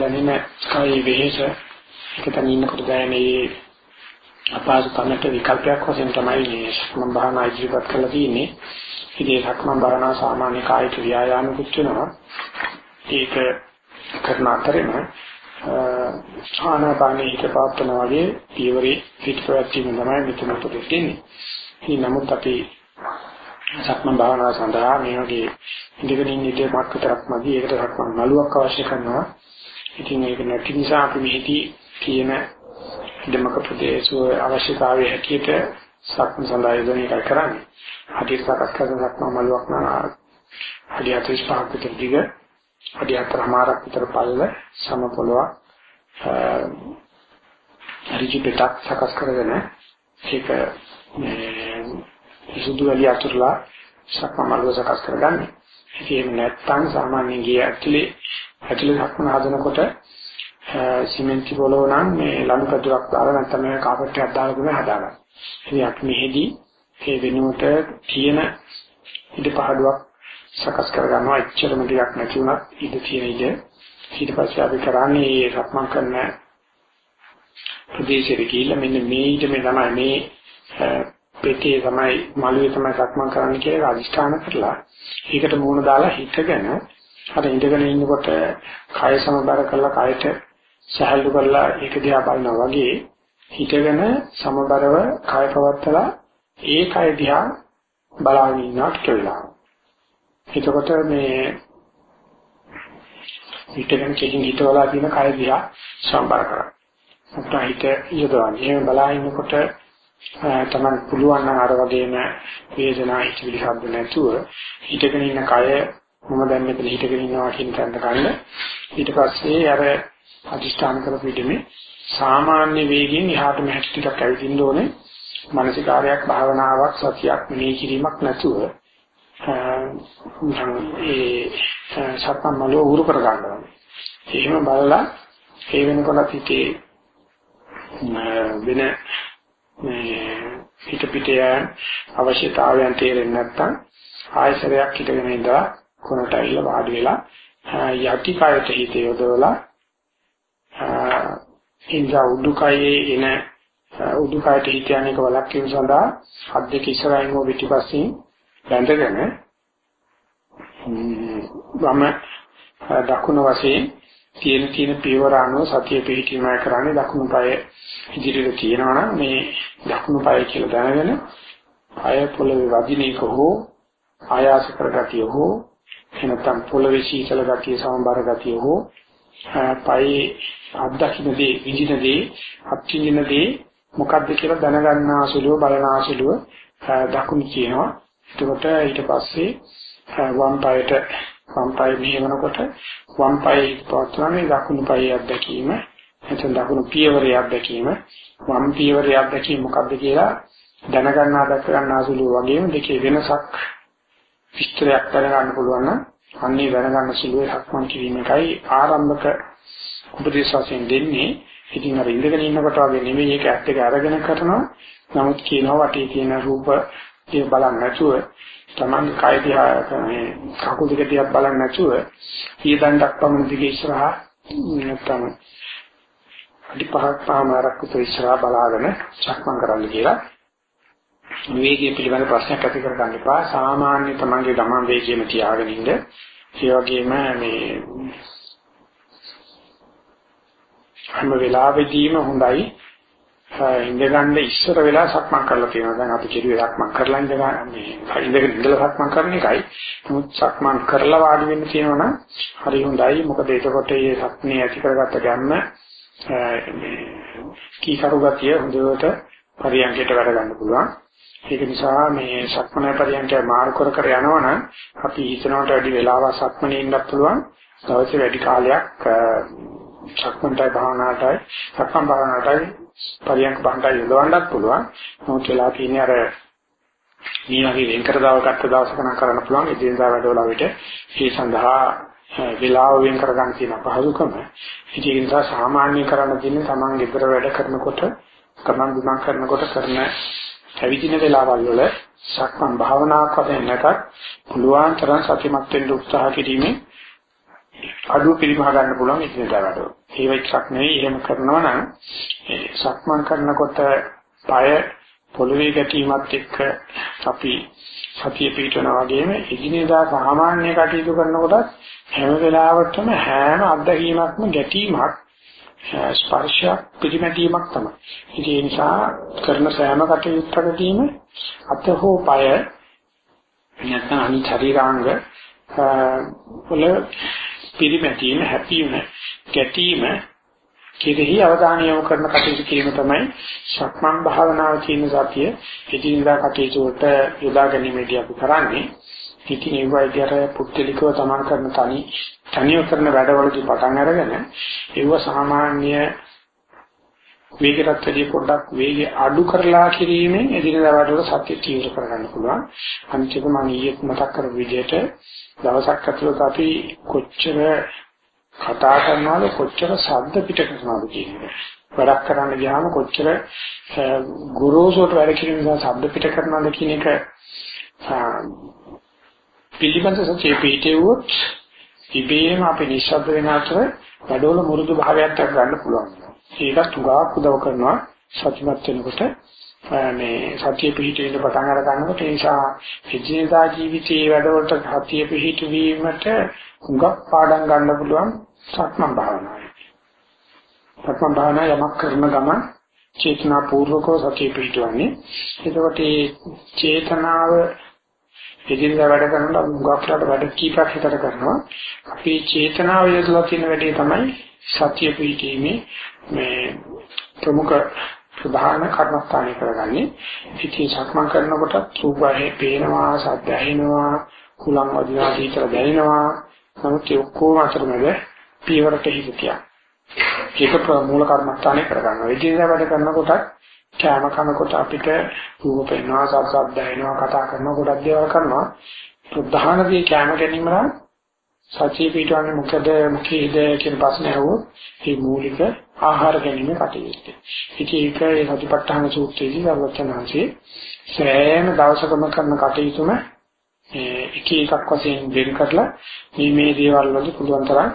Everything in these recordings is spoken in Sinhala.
දැනෙන කායි වෙහෙස එකතන ඉන්නකොට දැනෙන්නේ අපහසු කමට විකල්පයක් වශයෙන් තමයි මේ මම භාවනා ඉදිරිපත් කරලා තියෙන්නේ. ඉතින් සක්මන් භාවනා සාමාන්‍ය කායික ව්‍යායාමකුත් වෙනවා. ඒක කරන අතරේම ආනාපානෙ හිත පාත්තන වගේ පියවරේ පිටපැත්තීම තමයි මෙතන පොදෙන්නේ. ඉතින් නමුත් අපි සක්මන් භාවනාව සඳහා මේ වගේ ඉඳගෙන ඉන්න ඉඩ මාක්කතරක් මදි ඒකට සක්මන් නළුවක් අවශ්‍ය කරනවා. ඉතින් ඒක නැති නිසා අපි මෙහිදී කියන ඉදමක ප්‍රදේශෝ අවශ්‍යතාවය හැටියට සක්මන් සඳහා යොදන එකයි කරන්නේ. හදිස් සකස් කරන සක්මන් නළුවක් නම් හදිය 45ක් විතර දිග හදිය 4මාරක් විතර පළල සම පොළොව රිජි පිටක් සකස් කරගෙන ඒක මේ සුදු වැලිය අතුරලා සක්මන් නළුව සකස් කරගන්නේ. ඉතින් නැත්තම් සාමාන්‍යයෙන් ගිය ඇතුලේ ඇතුලේ සක්මන හදනකොට සිමෙන්ති පොළොව නම් මේ ලනු පතුරක් දාලා නැත්නම් මේ කාපට් එකක් දාලා තමයි හදාගන්නේ. ඉතින් අපි මෙහෙදි ඒ වෙනුවට තියෙන ඉඩ පහඩුවක් සකස් කරගන්නවා එච්චරම ටිකක් නැති වුණත් ඉඩ තියෙන ඉඩ ඊට පස්සේ අපි කරන්නේ මේ සක්මන් කරන ප්‍රදේශෙට ගිහිල්ලා මෙන්න මේ ඊට මේ තමයි මේ පෙටේ තමයි මළුවේ තමයි සක්මන් කරන්න කියලා අදිෂ්ඨාන කරලා ඒකට මූණ දාලා හිතගෙන අර ඉඳගෙන ඉන්නකොට කය සමබර කරලා කයට සහැල්ලු කරලා ඒක දිහා බලනවා වගේ හිතගෙන සමබරව කය පවත්තලා ඒ කය දිහා බලාගෙන ඉන්නවා ටික වෙලාවක්. එතකොට මේ හිතගෙන කෙලින් හිතවලා තියෙන කය දිහා සම්බර කරා. අපිට හිත යොදවන්නේ. එහෙම බලා ඉන්නකොට තමයි පුළුවන් නම් අර වගේම වේදනා හිතවිලි ශබ්ද නැතුව හිතගෙන ඉන්න කය මම දැන් මෙතන හිතගෙන ඉන්නවා කියන තැනට ගන්න. ඊට පස්සේ අර අධිෂ්ඨාන කරපු ඉදීමේ සාමාන්‍ය වේගයෙන් එහාට මෙහාට ටිකක් ඇවිදින්න ඕනේ. මානසිකාරයක් භාවනාවක් සතියක් මෙනෙහි කිරීමක් නැතුව ඒ සත්‍යමල උරු කර ගන්නවා. එහෙම බලලා ඒ වෙනකොට හිතේ වෙන මේ හිත පිටේ අවශ්‍යතාවයන් තේරෙන්නේ නැත්නම් ආයසරයක් හිටගෙන ඉඳලා කොනට ඇවිල්ලා වාඩි වෙලා යටි කයට හිත යොදවලා ඉන්ද්‍ර උඩුකයේ එන උඩුකයට හිත යන්නේක වලක්වීම සඳහා හත් දෙක ඉස්සරහින් හෝ පිටිපස්සෙන් බැඳගෙන වම දකුණු වශයෙන් තියෙන තියෙන පියවර අනුව සතිය පිහිටීමයි කරන්නේ දකුණු පාය ඉදිරියට තියෙනවා නම් මේ දකුණු පාය කියලා දැනගෙන පාය පොළවේ වදින එක හෝ ආයාස කරගතිය හෝ එනතම් පොළවේ සීතල ගතිය සමබර ගතිය හෝ පායේ අත්දකින්නදී විඳිනදී අත්විඳිනදී මොකද්ද කියලා දැනගන්නාසුලුව බලනාසුලුව දකුණු කියනවා. එතකොට ඊට පස්සේ වම් පායට වම් පාය මෙහෙවනකොට වම් පායේ පවත්වන්නේ දකුණු පායේ අත්දැකීම එතන දකුණු පියවරේ අත්දැකීම. වම් පියවරේ අත්දැකීම මොකද්ද කියලා දැනගන්නා දැක ගන්නාසුලුව වගේම දෙකේ වෙනසක් විස්තරයක් දැනගන්න පුළුවන් නම් අන්නේ දැනගන්න සුළුවේ සක්මන් කිරීම එකයි ආරම්භක උපදේශ වශයෙන් දෙන්නේ. ඉතින් අර ඉඳගෙන ඉන්නකොට වගේ නෙමෙයි ඒක ඇත්ත එක අරගෙන කරනවා. නමුත් කියනවා වටේ තියෙන රූප ඒ බලන්නේ නැතුව Taman කය දිහා මේ කකුල් දෙක දිහා බලන්නේ නැතුව ඊදණ්ඩක් පමණ දිගේ ඉස්සරහා නැත්තම් අඩි පහක් පාමාරක් උතර ඉස්සරහා බලාගෙන සක්මන් කරන්න කියලා වේගය පිළිබඳ ප්‍රශ්නයක් ඇති කර ගන්න එපා. සාමාන්‍ය තමන්ගේ ගමන් වේගයම තියාගෙන ඉන්න. ඒ වගේම මේ හැම වෙලාවෙදීම හොඳයි ඉඳගන්න ඉස්සර වෙලා සක්මන් කරලා තියෙනවා. දැන් අපි කෙරුවේ සක්මන් කරලා ඉඳගන්න මේ ඉඳගෙන ඉඳලා සක්මන් කරන එකයි. නමුත් සක්මන් කරලා වාඩි වෙන්න තියෙනවනම් හරි හොඳයි. මොකද එතකොට මේ සක්මනේ ඇති කරගත්ත ගන්න මේ කීකරු ගතිය හොඳට පරියන්කයට වැඩ ගන්න පුළුවන්. ඒක නිසා මේ සක්මන පරියන්කය මාරු කර කර යනවනම් අපි හිතනවට වැඩි වෙලාවක් සක්මනේ ඉන්නත් පුළුවන්. දවසේ වැඩි කාලයක් සක්මන්ටයි භාවනාවටයි සක්මන් භාවනාවටයි පරියන්ක භාවනාවටයි යොදවන්නත් පුළුවන්. නමුත් වෙලා තියෙන්නේ අර මේ වගේ වෙන් කර දවල් ගත්ත දවසක නම් කරන්න පුළුවන්. ඒ දිනදා වැඩවල විට ඒ සඳහා වෙලාව වෙන් කර ගන්න තියෙන පහසුකම. ඒක නිසා සාමාන්‍ය කරන්න තියෙන්නේ Taman ගෙදර වැඩ කරනකොට තමන් ගුණ කරනකොට කරන ඇවිදින වෙලාවල් වල සක්මන් භාවනාවක් වශයෙන් නැතත් පුළුවන් තරම් සතිමත් වෙන්න උත්සාහ කිරීමෙන් අඩුව පිළිමහ ගන්න පුළුවන් ඉතිරිදා වැඩ. ඒ වෙච්චක් නෙවෙයි එහෙම කරනවා නම් ඒ සක්මන් කරනකොට পায় පොළවේ ගැටීමත් එක්ක අපි සතිය පිටවනා වගේම ඉදිනදා සාමාන්‍ය කටයුතු කරනකොට හැම වෙලාවටම හැම අත්දැකීමක්ම ගැටීමක් ස්පර්ශයක් පිළිමැදීමක් තමයි. ඉතින් ඒ නිසා කරන සෑම කටයුත්තකදීම අත හෝ পায় නැත්නම් අනිත් ශරීරාංග වල පිළිමැදීම හැපීම ගැටීම කෙරෙහි අවධානය යොමු කරන කටයුතු කිරීම තමයි සක්මන් භාවනාව කියන සතිය එදිනදා කටයුතු වලට යොදා ගැනීමදී අපි කරන්නේ. ඉතින් ඒ වගේ පුද්ගලිකව තමන් කරන තනි තනියම කරන වැඩවලදී පටන් අරගෙන ඒව සාමාන්‍ය වේගයටත් වැඩි පොඩ්ඩක් වේගය අඩු කරලා කිරීමෙන් එදිනදා වැඩවල සත්‍ය තීව්‍ර කරගන්න පුළුවන්. අනිත් එක මම ඊයේ මතක් කරපු විදිහට දවසක් ඇතුළත අපි කොච්චර කතා කරනවද කොච්චර ශබ්ද පිට කරනවද කියන්නේ. වැඩක් කරන්න ගියාම කොච්චර ගුරුසෝට වැඩ කිරීම නිසා ශබ්ද පිට කරනවද කියන එක පිළිබඳ සත්‍ය පිටේවොත් ඉබේම අපි නිශ්ශබ්ද වෙන අතර වැඩවල මුරුදු භාවයක් ගන්න පුළුවන්. ඒකත් උගාවක් උදව් කරනවා සත්‍යමත් වෙනකොට මේ සතිය පිහිටෙන්න පටන් අර ගන්නකොට ඒ නිසා එදිනෙදා ජීවිතයේ වැඩවලට සතිය පිහිටවීමට හුඟක් පාඩම් ගන්න පුළුවන් සක්මන් භාවනාවයි. සක්මන් භාවනාව යමක් කරන ගමන් චේතනා පූර්වකව සතිය පිහිටවන්නේ. එතකොට මේ චේතනාව එදිනෙදා වැඩ කරනකොට හුඟක්ලාට වැඩ කීපයක් හිතට කරනවා. අපි චේතනාව යොදලා තියෙන වැඩේ තමයි සතිය පිහිටීමේ මේ ප්‍රමුඛ ප්‍රධාන කර්මස්ථානය කරගන්නේ. ඉතින් සක්මන් කරනකොට රූපය පේනවා, ශබ්ද ඇහෙනවා, කුලං වදිනවා, දීතර දැනෙනවා. නමුත් ඒ ඔක්කොම අතරමැද පියවරට හිතියා. ඒක මූල කර්මස්ථානය කරගන්නවා. විදිහට වැඩ කරනකොට කෑම කනකොට අපිට රූප පේනවා, ශබ්ද ඇහෙනවා, කතා කරනකොට දේවල් කරනවා. ප්‍රධාන දේ කෑම ගැනීම නම් සතිය පිටවන්නේ මොකද මොකේද කියන ප්‍රශ්නේ අහුවොත් මේ මූලික ආහාර ගැනීම කටයුත්ත. ඉතින් ඒක ඒ සතිපට්ඨාන සූත්‍රයේදී වර්තනාංශයේ සෑම දවසකම කරන කටයුතුම එක එකක් වශයෙන් වෙන් කරලා මේ මේ දේවල් වලදී පුළුවන් තරම්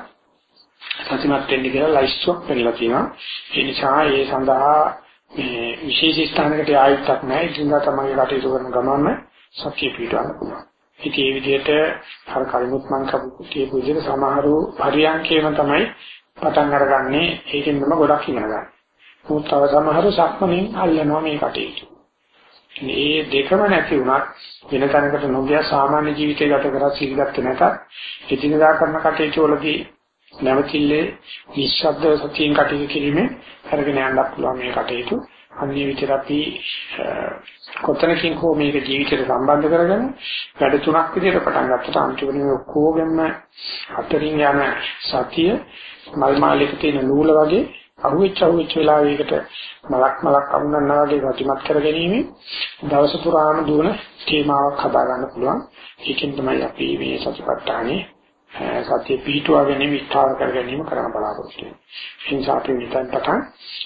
සතිමත් වෙන්න කියලා ලයිස්ට්ුවක් පෙන්නලා තියෙනවා. ඒ නිසා ඒ සඳහා මේ විශේෂ ස්ථානයකට ආයුක්තක් නැහැ. ඉතින් තමයි කටයුතු කරන ගමන්ම සතිය පිටවන්න පුළුවන්. ඉතින් මේ විදිහට අර කලිමුත් මම කියපු විදිහට සමහරු පරියන්කේම තමයි පටන් අරගන්නේ ඒකෙන් තමයි ගොඩක් ඉගෙන ගන්න. මොකද තව සමහරු සක්මණෙන් අල්ලනවා මේ කටයුතු. මේ දෙකම නැති වුණත් වෙන තැනකට නොගිය සාමාන්‍ය ජීවිතය ගත කරලා සිල්ගත් නැතත් එදිනදා කරන කටයුතු වලදී නැවතිල්ලේ නිශ්ශබ්ද සතියෙන් කටයුතු කිරීමෙන් අරගෙන යන්න පුළුවන් මේ කටයුතු. අන්නේ විතර අපි කොතනකින් හෝ මේක ජීවිතයට සම්බන්ධ කරගෙන වැඩ තුනක් විදිහට පටන් ගත්තට අන්තිමට ඔක්කොගෙම අතරින් යන සතිය මල් මාලයක තියෙන නූල වගේ අහුවෙච්ච අහුවෙච්ච වෙලාවයකට මලක් මලක් අමුණනවා වගේ ගතිමත් කර ගැනීම දවස පුරාම දුවන තේමාවක් හදා ගන්න පුළුවන්. ඒකෙන් තමයි අපි මේ සතිපට්ඨානේ සතිය පිහිටුවා ගැනීම විස්තර කර ගැනීම කරන්න බලාපොරොත්තු වෙන්නේ. ඒ නිසා අපි මෙතෙන් පටන්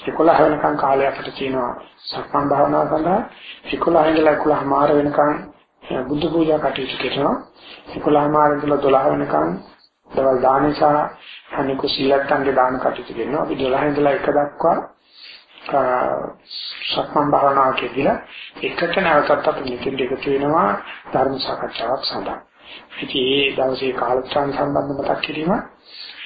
11 වෙනකන් කාලයක් අපිට තියෙනවා සක්මන් භාවනාව සඳහා 11 ඉඳලා 11 මාර වෙනකන් බුද්ධ පූජා කටයුතු කරනවා. 11 මාර ඉඳලා 12 වෙනකන් දවල් දාන සහ අනිකු සීලත්තන්ගේ දාන කටයුතු කරනවා. අපි 12 ඉඳලා 1 දක්වා සක්මන් භාවනාව කියදලා එකට නැවතත් අපි මෙතෙන්ට එකතු වෙනවා ධර්ම සාකච්ඡාවක් සඳහා. ඉතින් ඒ දවසේ කාලචාන් සම්බන්ධ මතක් කිරීම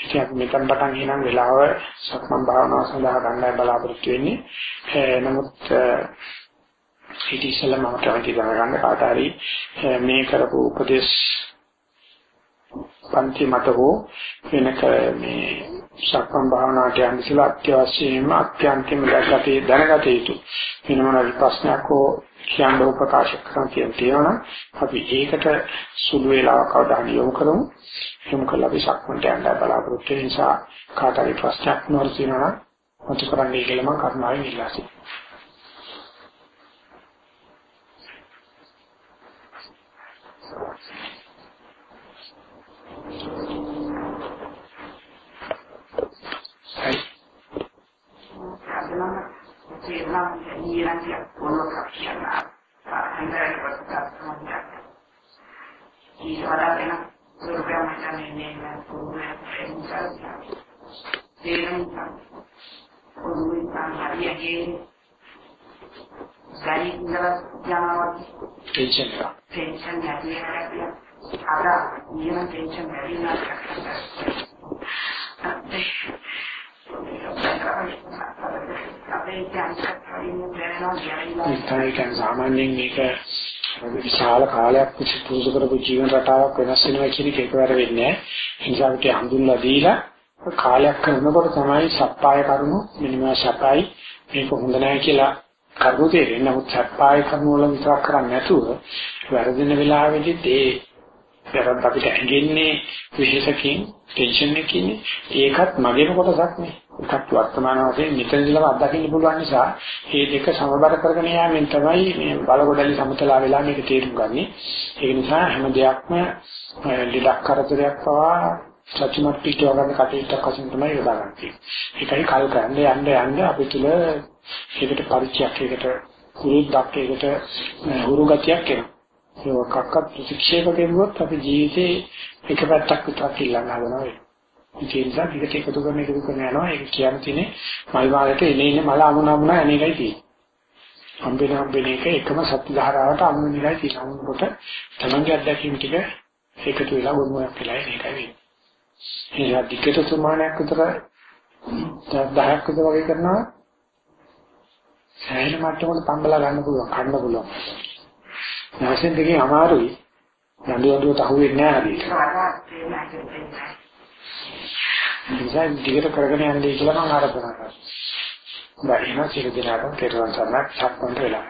ඉතින් අපි මෙතන පටන් එනම් වෙලාව සක්මන් භාවනාව සඳහා ගන්නයි බලාපොරොත්තු වෙන්නේ. නමුත් ඊට ඉස්සෙල්ලා මම කැමති දැනගන්න කාට හරි මේ කරපු උපදේශ පන්ති මත හෝ වෙනක මේ සක්මන් භාවනාවට යන්න ඉස්සෙල්ලා අත්‍යවශ්‍යම අත්‍යන්තම දැකතේ දැනගත යුතු වෙන මොන ප්‍රශ්නයක් හෝ කියන්න ප්‍රකාශ කරන තියෙනවා අපි ඒකට සුළු වේලාවක් අවධානය යොමු කරමු. යොමු කළා අපි සක්මන්ට යන්න බලාපොරොත්තු වෙන නිසා කාට හරි ප්‍රශ්නයක් නොවර තියෙනවා නම් මතු කරන්නේ කියලා මම කරුණාවෙන් ඉල්ලා සිටිනවා. Vietnam y Francia por lo que la gente de libertad mundial. Y ahora, bueno, europeo me también en la presenza tේරුම් පොදුයි සාමාන්‍යයෙන් ගාඩි ඉඳලා යනවා ටෙන්ෂන් එක. ටෙන්ෂන් නැති වෙනවා අර නියම ටෙන්ෂන් වැඩි වෙනවා සාමාන්‍යයෙන් මේක විශාල කාලයක් පුරුදු කරපු ජීවන රටාවක් වෙනස් වෙනවා කියන එක එකවර වෙන්නේ නැහැ. ඒ නිසා අපිට හඳුන්ලා දීලා කාලයක් කරනකොට තමයි සප්පාය කරුණු මිනිමා සප්පායි මේක හොඳ නැහැ කියලා කරුණු තේරෙන්නේ. නමුත් සප්පාය කරුණු වල විතරක් කරන්නේ නැතුව වැරදින වෙලාවෙදි ඒ වැරද්ද අපිට ඇඟෙන්නේ විශේෂකින් ටෙන්ෂන් එකකින් ඒකත් මගේම කොටසක් නේ. එකක් වර්තමාන වශයෙන් මෙතනදිලම අත්දකින්න පුළුවන් නිසා මේ දෙක සමබර කරගෙන යාමෙන් තමයි මේ බලකොඩලි සමතලා වෙලා මේක තේරුම් ගන්නෙ. ඒක නිසා හැම දෙයක්ම ලෙඩක් කරදරයක් පවා සත්‍යමත් පිටව ගන්න කටයුත්තක් වශයෙන් තමයි යොදා ගන්න තියෙන්නේ. ඒකයි කල් ගන්න යන්න යන්න අපි තුල ඒකට පරිචයක් ඒකට කුරුද්දක් ඒකට හුරු ගතියක් එනවා. ඒක කක්කත් ප්‍රතික්ෂේප කරුවොත් අපි ජීවිතේ එක පැත්තක් විතරක් ඉල්ලන්න හදනවා. ඒ නිසා ටිකට එකතු කරන එකතු කරන යනවා. ඒක කියන්න තියෙන්නේ මල් වාලයට එනේ එනේ මල අමුණ අමුණ අනේකයි තියෙන්නේ. හම්බෙන හම්බෙන එක එකම සත්‍ය ධාරාවට අනුව නිරයි තියෙනකොට තමන්ගේ අත්දැකීම් ටික එකතු වෙලා ගොනුවක් වෙලා ඒකයි වෙන්නේ. ඒ දිගට සමානයක් විතර 10ක් විතර වගේ කරනවා සෑහෙන මට්ටමකට තම්බලා ගන්න පුළුවන් කන්න පුළුවන් නැසෙන් දෙකේ අමාරුයි නඩු නඩුවට අහුවෙන්නේ නැහැ හරියට නිසා දිගට කරගෙන යන්නේ කියලා මම ආරාධනා කරනවා. බැරි නම් සියලු දෙනාටම තෙරුවන් සරණක් සක්මන්ට වෙලා.